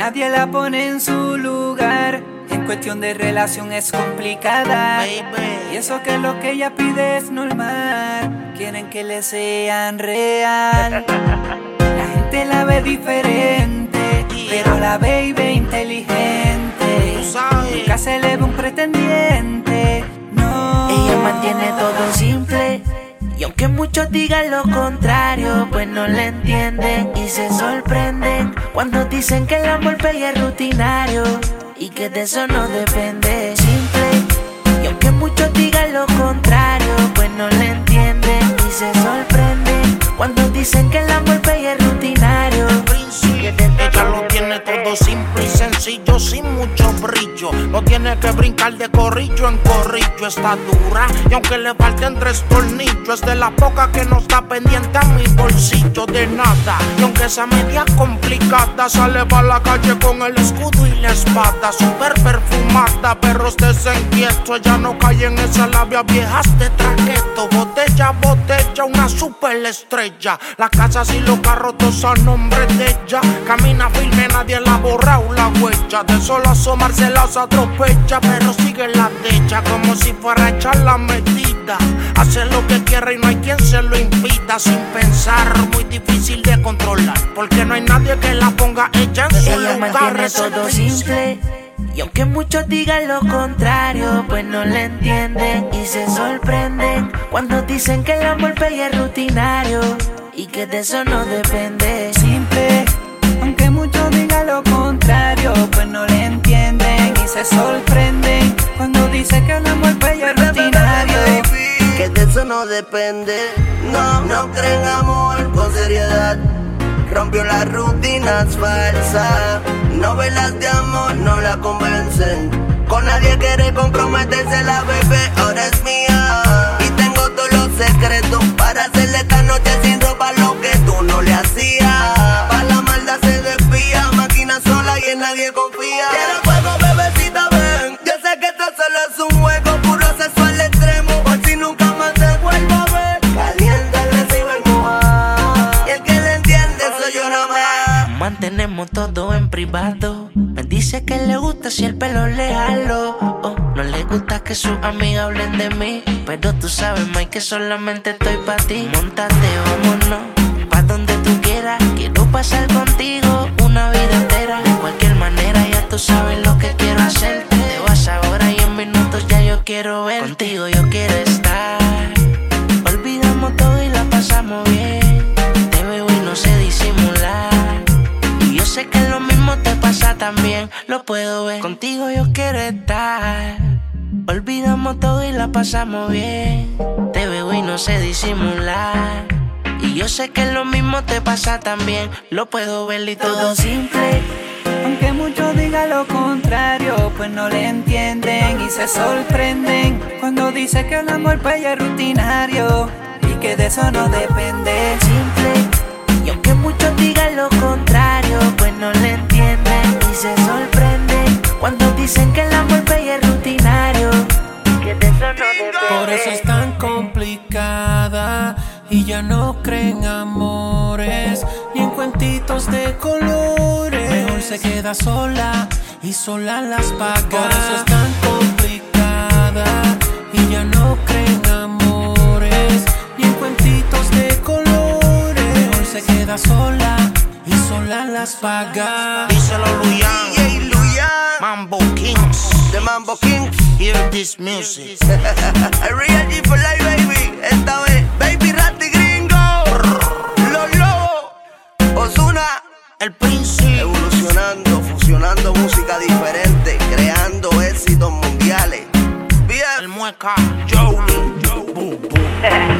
Nadie la pone en su lugar. En cuestión de relación es complicada. Y eso que lo que ella pide es normal. Quieren que le sean real. La gente la ve diferente, pero la baby inteligente. Nunca se le ve un pretendiente. No. Ella mantiene todo simple. Y aunque muchos digan lo contrario, pues no le entienden y se sorprenden cuando dicen que el amor es rutinario y que de eso no depende. Simple. Y aunque muchos digan simple y sencillo, sin mucho brillo. No tiene que brincar de corrillo en corrillo, está dura. Y aunque le falten tres tornillos, es de la poca que no está pendiente a mi bolsillo de nada. Y aunque esa media complicada, sale para la calle con el escudo y la espada. Super perfumada, pero estés inquieto. Ella no cae en esa labia viejas de traqueto. Botella, botella, una super estrella. La casa y los carros todos a nombre de ella. Camina firme, nadie la borra o la huella. De solo asomarse las atropella, pero sigue la decha como si fuera a echar la medida. Hace lo que quiere y no hay quien se lo impida. Sin pensar, muy difícil de controlar. Porque no hay nadie que la ponga ella en su Ella lugar. mantiene todo simple. Y aunque muchos digan lo contrario, pues no le entienden y se sorprenden cuando dicen que el amor es rutinario y que de eso no depende. Simple. Lo contrario, pues no le entienden y se sorprenden cuando dice que el amor es rutinario. Que de eso no depende. No, no creen amor con seriedad. Rompió las rutinas falsas. Novelas de amor no la convencen. Con nadie quiere comprometerse la bebé, ahora es mía. Y tengo todos los secretos para hacerle esta noche sin Mantenemos todo en privado. Me dice que le gusta si el pelo le jalo. Oh, no le gusta que sus amigas hablen de mí. Pero tú sabes, Mike, que solamente estoy para ti. Montate, vámonos. Pa' donde tú quieras. Quiero pasar contigo una vida entera. De cualquier manera, ya tú sabes lo que quiero hacerte. Te vas ahora y en minutos ya yo quiero ver. Contigo yo quiero también. Lo puedo ver. Contigo yo quiero estar. Olvidamos todo y la pasamos bien. Te veo y no sé disimular. Y yo sé que lo mismo te pasa también. Lo puedo ver y todo simple. Aunque muchos digan lo contrario, pues no le entienden y se sorprenden cuando dice que el amor pues ya es rutinario y que de eso no depende. Cuentitos de colores. Mejor se queda sola y sola las paga. Por eso es tan complicada y ya no creen amores ni en cuentitos de colores. Mejor se queda sola y sola las paga. Díselo, Luyan. Luyan, Mambo Kings. The Mambo King. Hear this music. El Real for Life, el príncipe. Evolucionando, fusionando música diferente, creando éxitos mundiales. Bien, el mueca, Joe, Joe,